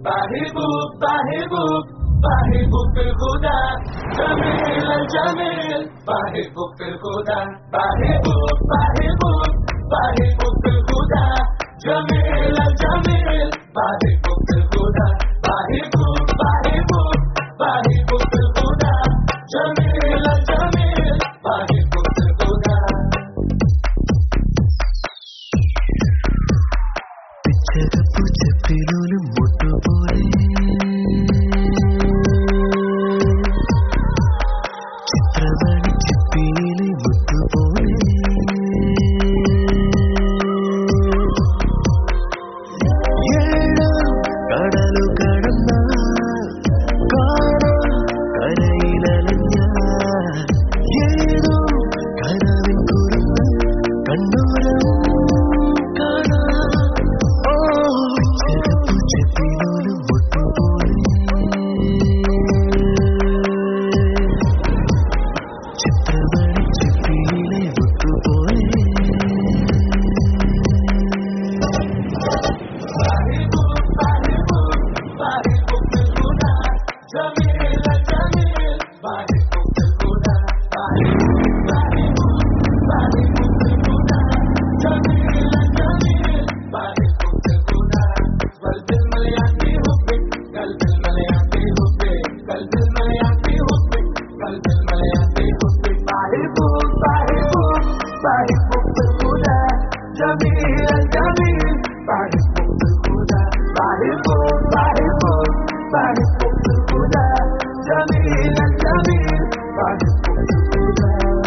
بحبك بحبك بحبك بالهدى جميل الجميل بحبك بالهدى بحبك بحبك بحبك بالهدى جميل الجميل بحبك بالهدى بحبك بحبك بحبك بالهدى جميل جميل الجميل بحبك بالهدى بحبك بحبك بحبك بالهدى جميل الجميل بحبك بالهدى